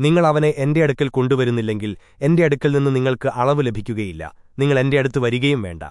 നിങ്ങൾ അവനെ എന്റെ അടുക്കൽ കൊണ്ടുവരുന്നില്ലെങ്കിൽ എന്റെ അടുക്കൽ നിന്ന് നിങ്ങൾക്ക് അളവ് ലഭിക്കുകയില്ല. നിങ്ങൾ എന്റെ അടുത്ത് വരികയും വേണ്ട.